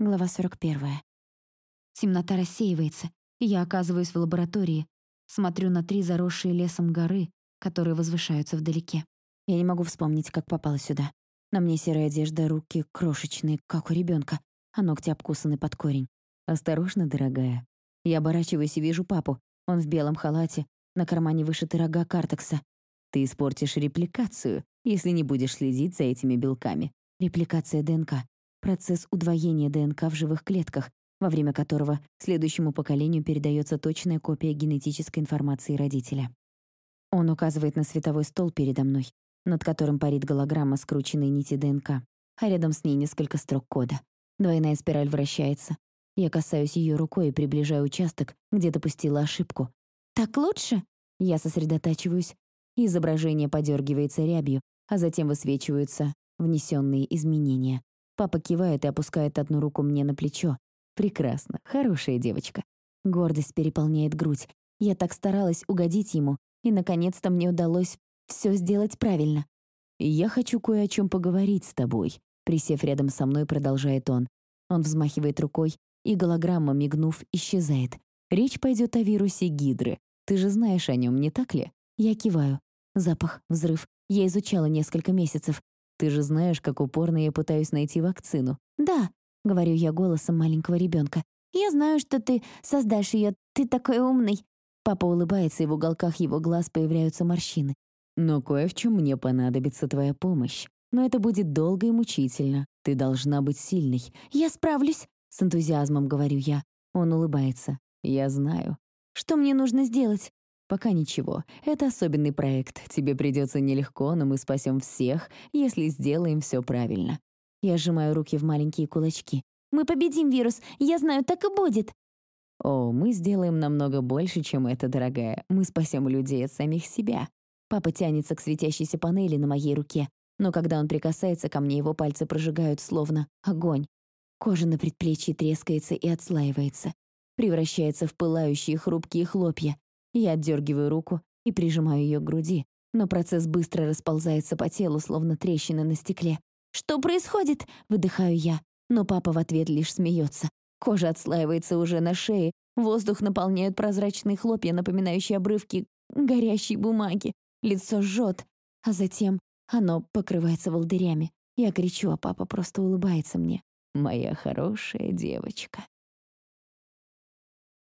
Глава 41. Темнота рассеивается, и я оказываюсь в лаборатории. Смотрю на три заросшие лесом горы, которые возвышаются вдалеке. Я не могу вспомнить, как попала сюда. На мне серая одежда, руки крошечные, как у ребенка, а ногти обкусаны под корень. «Осторожно, дорогая». Я оборачиваюсь и вижу папу. Он в белом халате, на кармане вышиты рога картекса. «Ты испортишь репликацию, если не будешь следить за этими белками». Репликация ДНК. Процесс удвоения ДНК в живых клетках, во время которого следующему поколению передается точная копия генетической информации родителя. Он указывает на световой стол передо мной, над которым парит голограмма скрученной нити ДНК, а рядом с ней несколько строк кода. Двойная спираль вращается. Я касаюсь ее рукой и приближаю участок, где допустила ошибку. «Так лучше?» Я сосредотачиваюсь. Изображение подергивается рябью, а затем высвечиваются внесенные изменения. Папа кивает и опускает одну руку мне на плечо. Прекрасно, хорошая девочка. Гордость переполняет грудь. Я так старалась угодить ему, и, наконец-то, мне удалось все сделать правильно. «Я хочу кое о чем поговорить с тобой», — присев рядом со мной, продолжает он. Он взмахивает рукой, и голограмма, мигнув, исчезает. Речь пойдет о вирусе Гидры. Ты же знаешь о нем, не так ли? Я киваю. Запах, взрыв. Я изучала несколько месяцев. Ты же знаешь, как упорно я пытаюсь найти вакцину. Да, говорю я голосом маленького ребенка. Я знаю, что ты создашь ее. Ты такой умный. Папа улыбается, и в уголках его глаз появляются морщины. Но кое в чем мне понадобится твоя помощь. Но это будет долго и мучительно. Ты должна быть сильной. Я справлюсь, с энтузиазмом говорю я. Он улыбается. Я знаю. Что мне нужно сделать? Пока ничего. Это особенный проект. Тебе придется нелегко, но мы спасем всех, если сделаем все правильно. Я сжимаю руки в маленькие кулачки. Мы победим вирус. Я знаю, так и будет. О, мы сделаем намного больше, чем это, дорогая. Мы спасем людей от самих себя. Папа тянется к светящейся панели на моей руке, но когда он прикасается ко мне, его пальцы прожигают словно огонь. Кожа на предплечье трескается и отслаивается, превращается в пылающие хрупкие хлопья. Я отдергиваю руку и прижимаю ее к груди, но процесс быстро расползается по телу, словно трещины на стекле. «Что происходит?» — выдыхаю я, но папа в ответ лишь смеется. Кожа отслаивается уже на шее, воздух наполняют прозрачные хлопья, напоминающие обрывки горящей бумаги. Лицо жжет, а затем оно покрывается волдырями. Я кричу, а папа просто улыбается мне. «Моя хорошая девочка».